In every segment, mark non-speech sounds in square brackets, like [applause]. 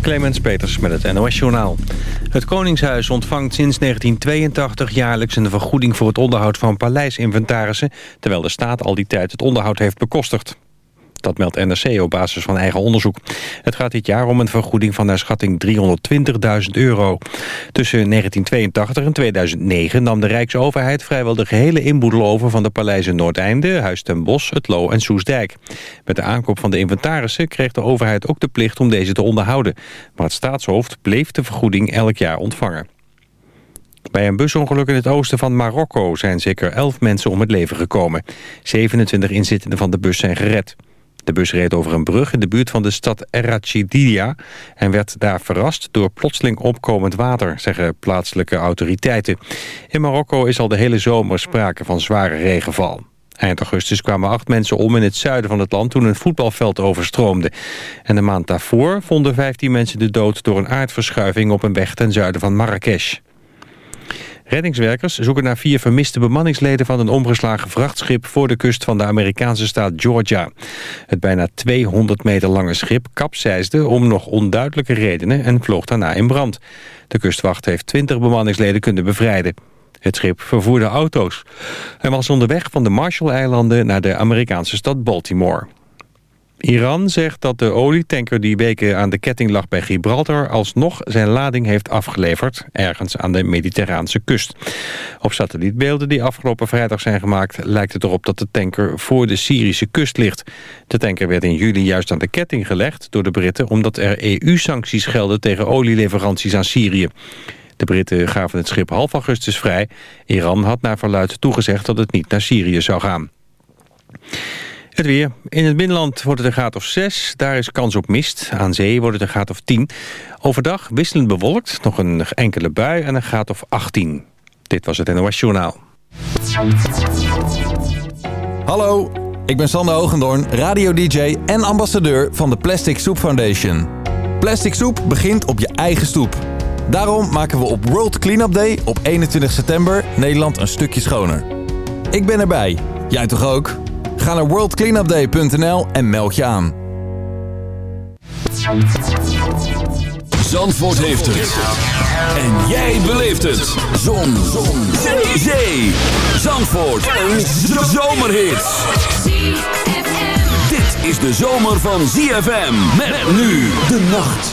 Clemens Peters met het NOS-journaal. Het Koningshuis ontvangt sinds 1982 jaarlijks een vergoeding voor het onderhoud van paleisinventarissen... terwijl de staat al die tijd het onderhoud heeft bekostigd. Dat meldt NRC op basis van eigen onderzoek. Het gaat dit jaar om een vergoeding van naar schatting 320.000 euro. Tussen 1982 en 2009 nam de Rijksoverheid vrijwel de gehele inboedel over van de paleizen Noordeinde, Huis ten Bosch, Het Loo en Soesdijk. Met de aankoop van de inventarissen kreeg de overheid ook de plicht om deze te onderhouden. Maar het staatshoofd bleef de vergoeding elk jaar ontvangen. Bij een busongeluk in het oosten van Marokko zijn zeker 11 mensen om het leven gekomen. 27 inzittenden van de bus zijn gered. De bus reed over een brug in de buurt van de stad Erachidia... en werd daar verrast door plotseling opkomend water, zeggen plaatselijke autoriteiten. In Marokko is al de hele zomer sprake van zware regenval. Eind augustus kwamen acht mensen om in het zuiden van het land toen een voetbalveld overstroomde. En de maand daarvoor vonden 15 mensen de dood door een aardverschuiving op een weg ten zuiden van Marrakesh. Reddingswerkers zoeken naar vier vermiste bemanningsleden van een omgeslagen vrachtschip voor de kust van de Amerikaanse staat Georgia. Het bijna 200 meter lange schip kapseisde om nog onduidelijke redenen en vloog daarna in brand. De kustwacht heeft 20 bemanningsleden kunnen bevrijden. Het schip vervoerde auto's en was onderweg van de Marshall-eilanden naar de Amerikaanse stad Baltimore. Iran zegt dat de olietanker die weken aan de ketting lag bij Gibraltar... alsnog zijn lading heeft afgeleverd, ergens aan de Mediterraanse kust. Op satellietbeelden die afgelopen vrijdag zijn gemaakt... lijkt het erop dat de tanker voor de Syrische kust ligt. De tanker werd in juli juist aan de ketting gelegd door de Britten... omdat er EU-sancties gelden tegen olieleveranties aan Syrië. De Britten gaven het schip half augustus vrij. Iran had naar verluid toegezegd dat het niet naar Syrië zou gaan. Het weer. In het binnenland wordt het een graad of 6. Daar is kans op mist. Aan zee wordt het een graad of 10. Overdag wisselend bewolkt. Nog een enkele bui en een graad of 18. Dit was het NOS Journaal. Hallo, ik ben Sander Hoogendoorn, radio-dj en ambassadeur van de Plastic Soep Foundation. Plastic soep begint op je eigen stoep. Daarom maken we op World Cleanup Day op 21 september Nederland een stukje schoner. Ik ben erbij. Jij toch ook? Ga naar worldcleanupday.nl en meld je aan. Zandvoort heeft het. En jij beleeft het. Zon. Zon. Zee. Zee. Zandvoort. Een zomerhit. Dit is de zomer van ZFM. Met nu de nacht.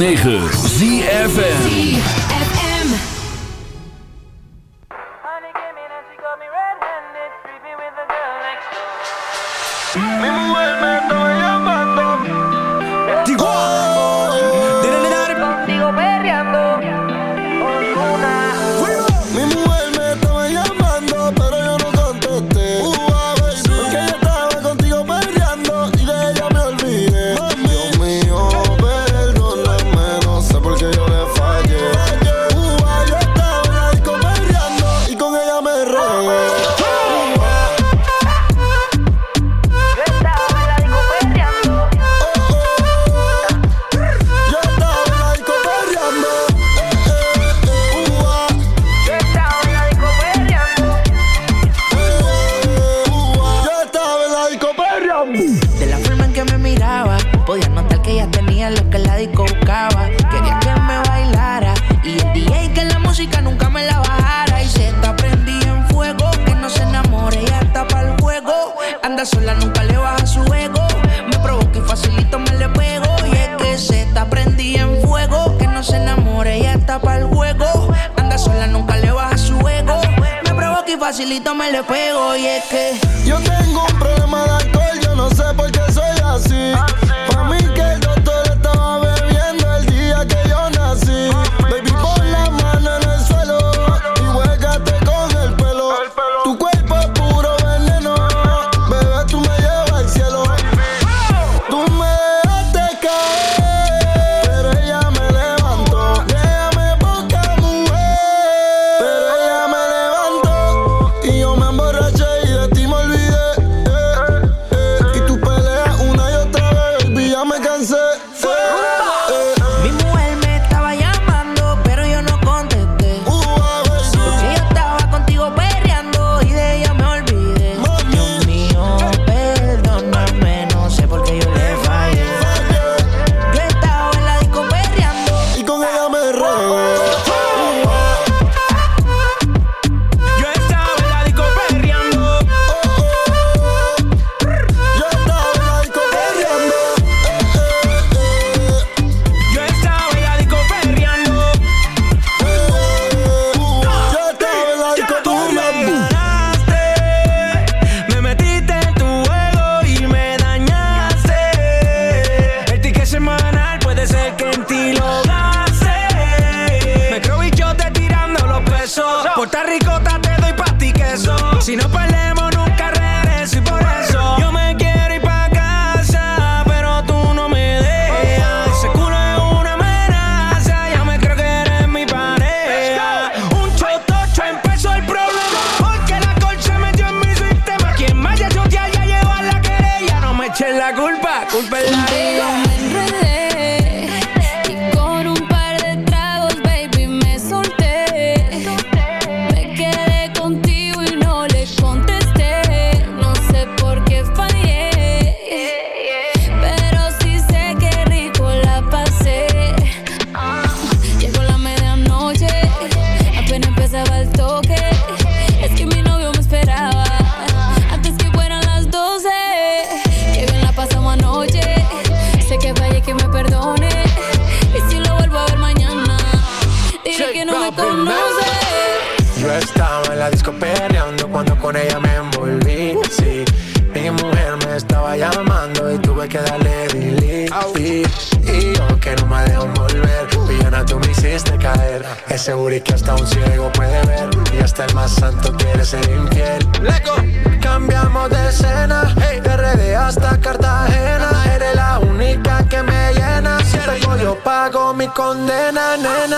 106.9 ZFN condena, nena.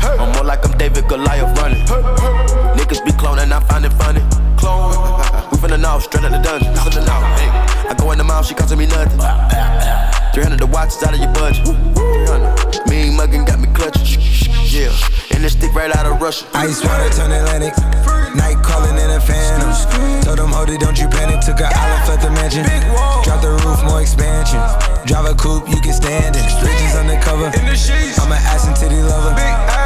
Hey. I'm more like I'm David Goliath running. Hey. Niggas be cloning, I find it funny. Clone. [laughs] we finna know, straight out the dungeon. out, I go in the mouth, she costing me nothing. 300 the watch is out of your budget. Me Mean muggin' got me clutching. Yeah, and they stick right out of Russia. Ice water turn Atlantic. Night calling in a phantom. Told them, hold it, don't you panic. Took an yeah. island, at the mansion. Drop the roof, more expansion. Drive a coupe, you can stand it. Bridges undercover. I'm an ass and titty lover. Big ass.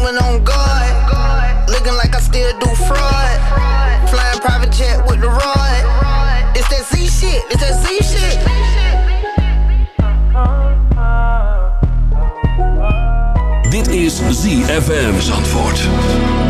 demon on guard. Looking like I still do fraud. Flying private jet with the rod. It's that Z shit. It's that Z shit. Dit is ZFM Zandvoort.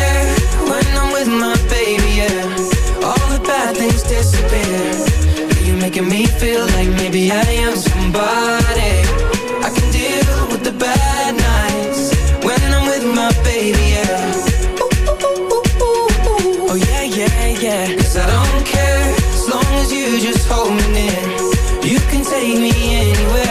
making me feel like maybe I am somebody I can deal with the bad nights When I'm with my baby, yeah ooh, ooh, ooh, Oh yeah, yeah, yeah. 'Cause I don't care as long as you just hold me near You can take me anywhere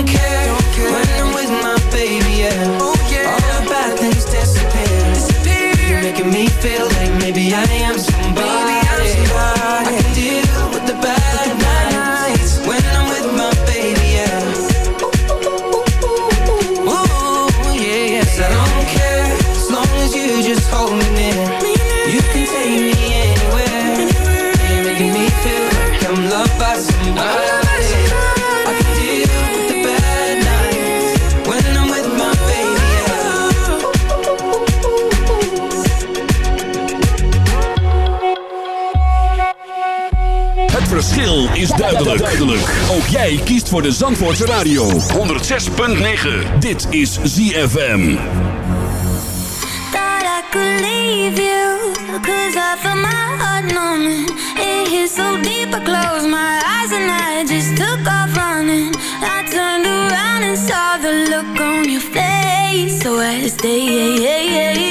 duidelijk. duidelijk. Ook jij kiest voor de Zandvoortse Radio. 106.9. Dit is ZFM. Thought I could leave you. Cause I feel my heart numbing. It hit so deep I closed my eyes and I just took off running. I turned around and saw the look on your face. So I stayed.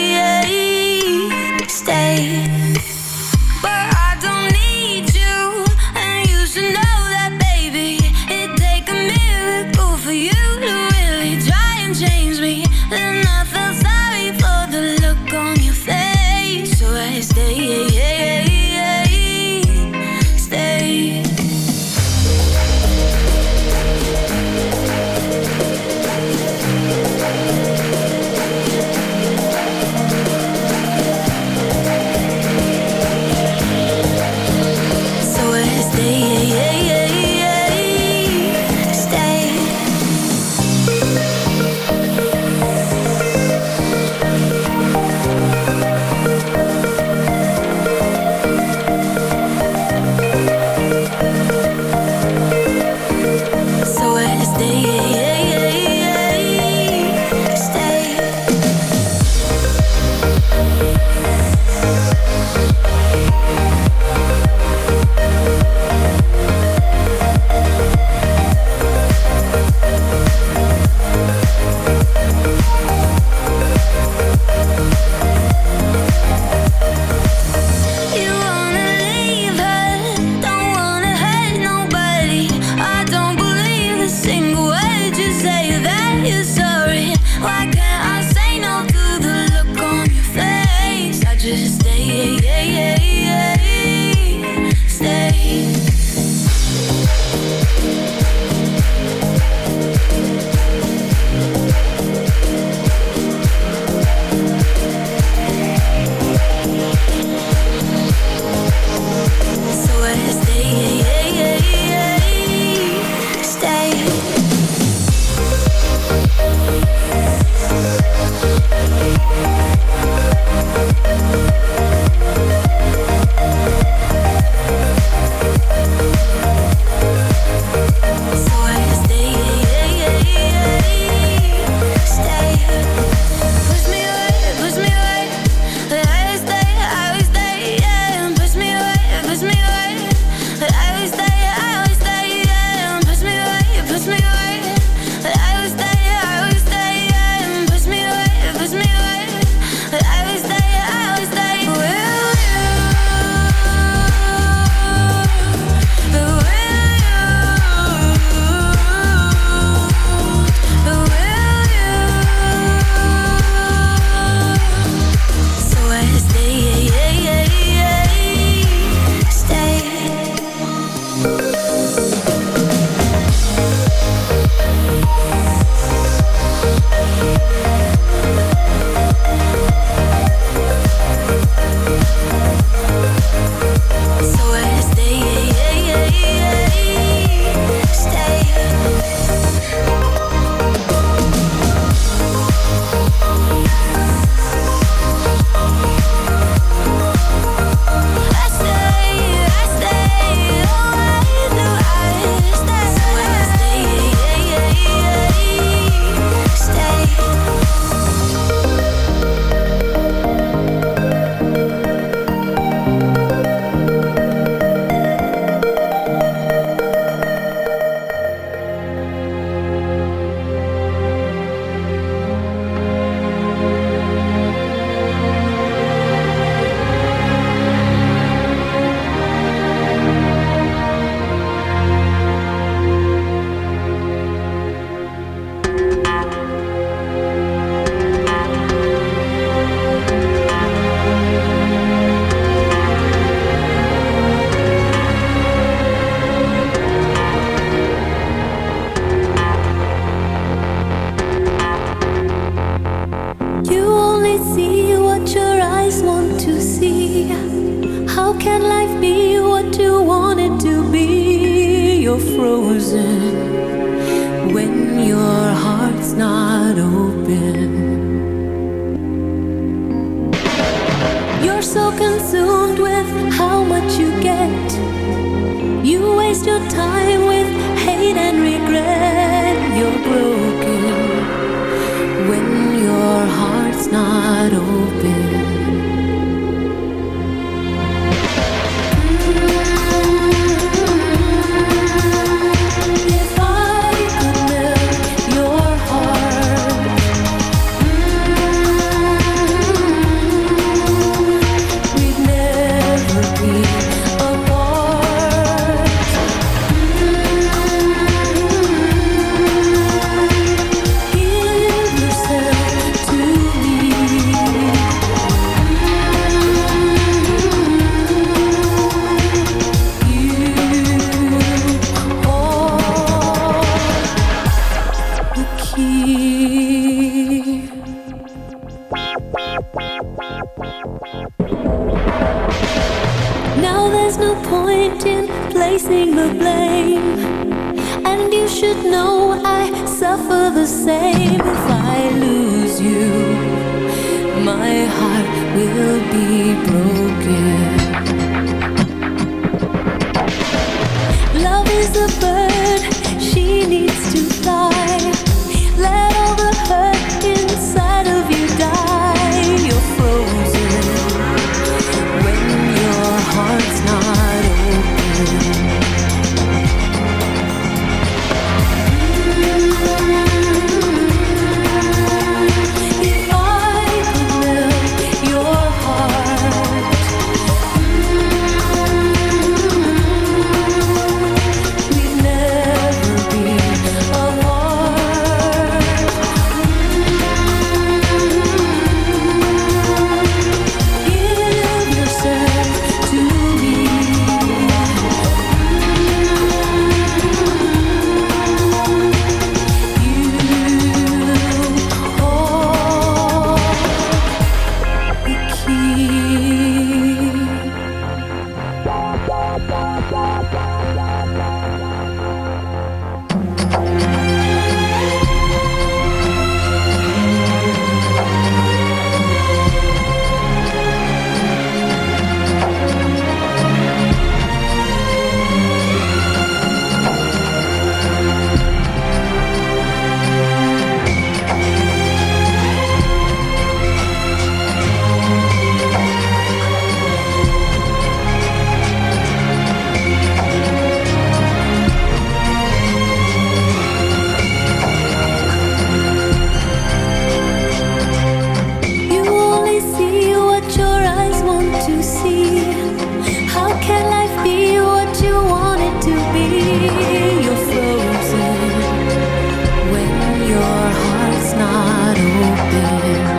not open.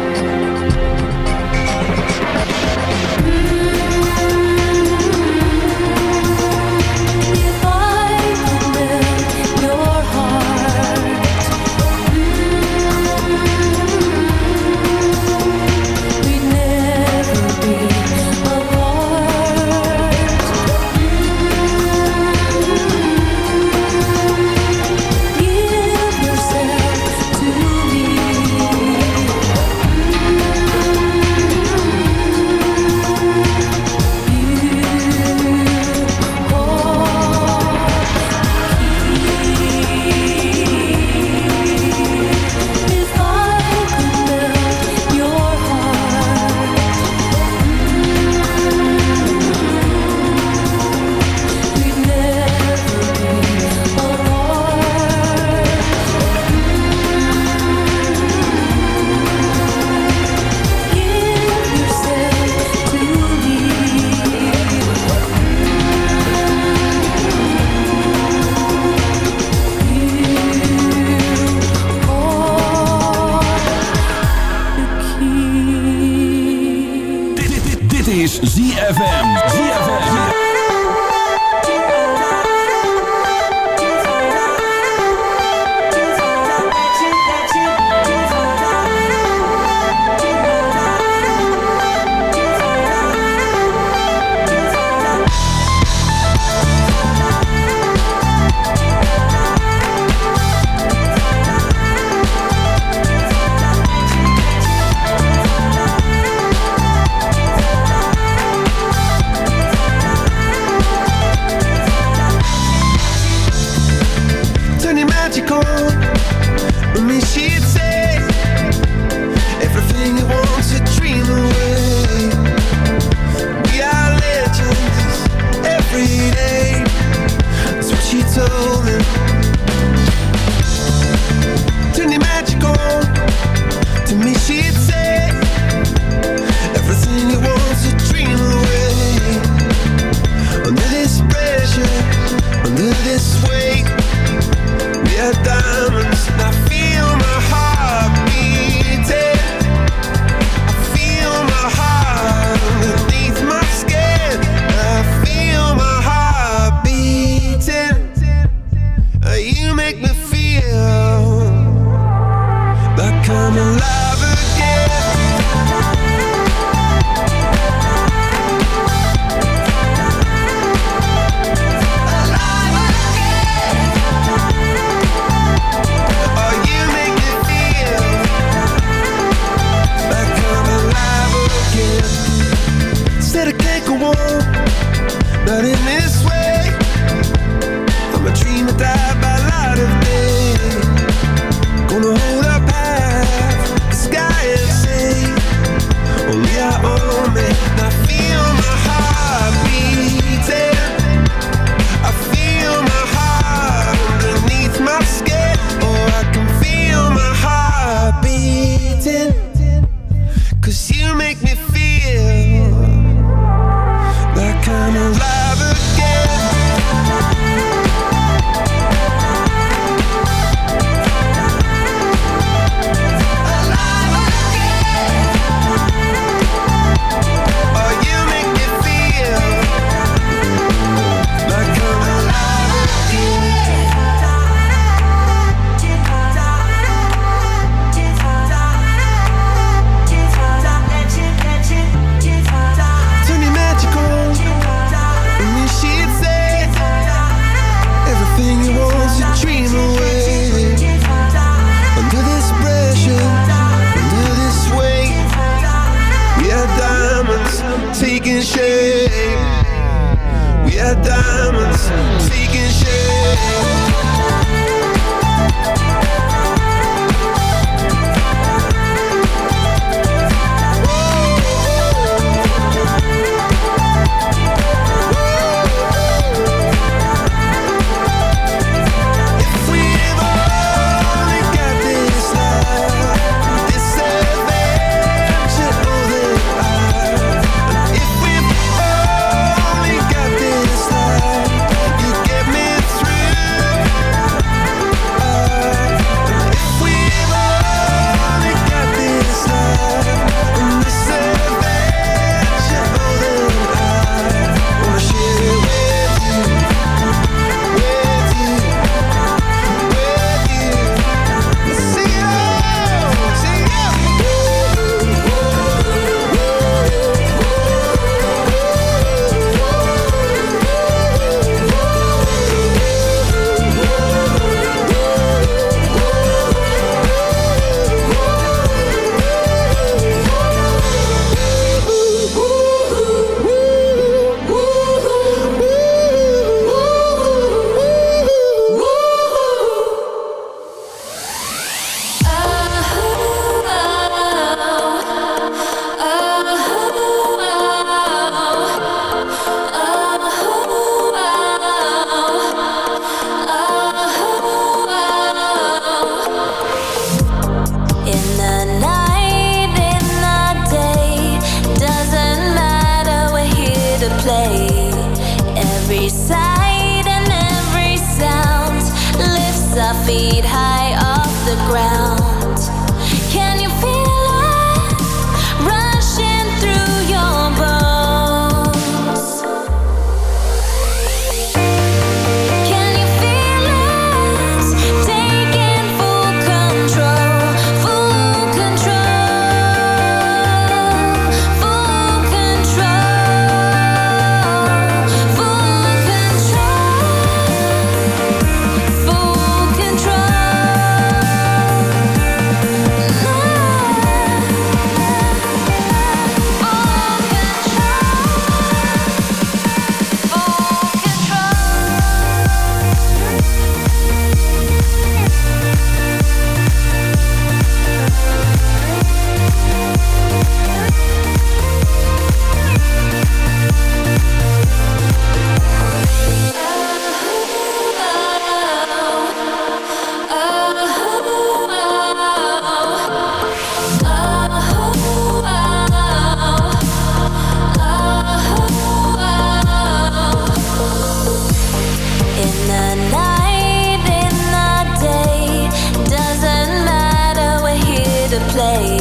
play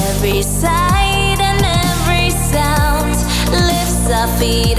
every sight and every sound lifts our feet